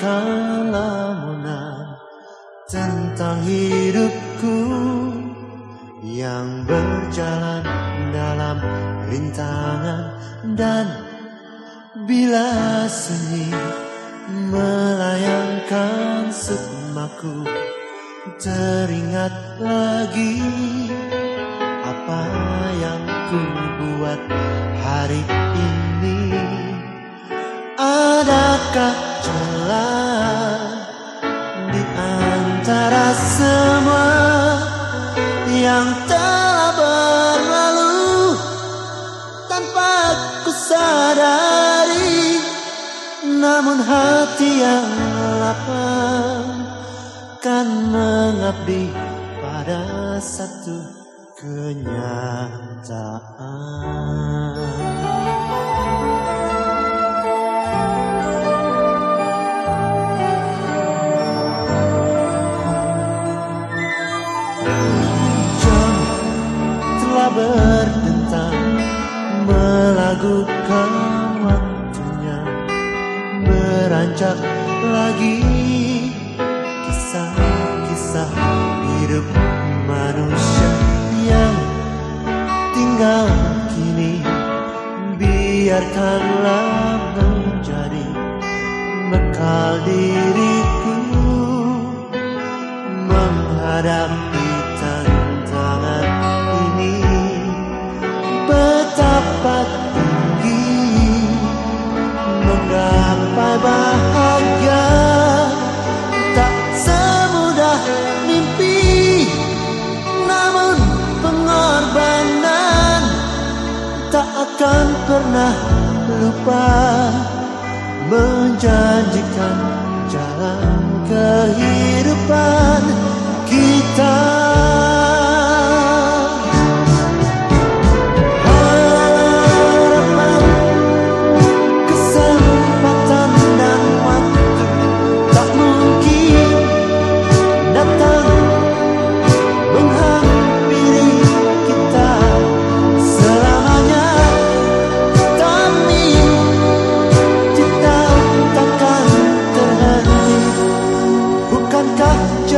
kalamunan tentang hidupku yang berjalan dalam rintangan dan bila sunyi melayangkan sukmaku teringat lagi apa yang ku buat hari ini. Adakah celah di antara semua yang telah berlalu tanpa ku sadari namun hati yang lapang kan mengabdi pada satu kenyataan berdentang Melakukan waktunya Beranjak lagi Kisah-kisah hidup manusia Yang tinggal kini. Biarkanlah menjadi Bekal diriku Menghadapi Tak akan pernah lupa Menjanjikan jalan kehidupan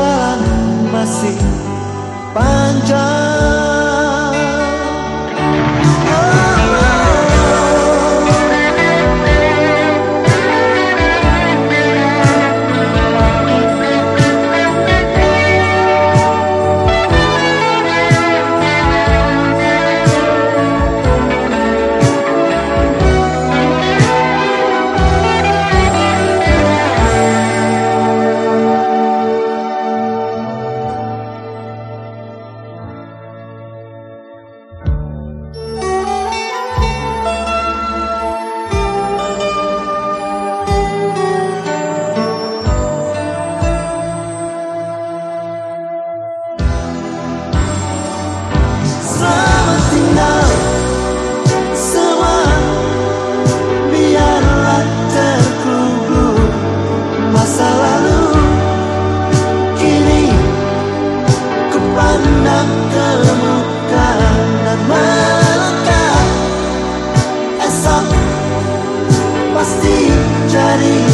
jalan masih panjang. daddy.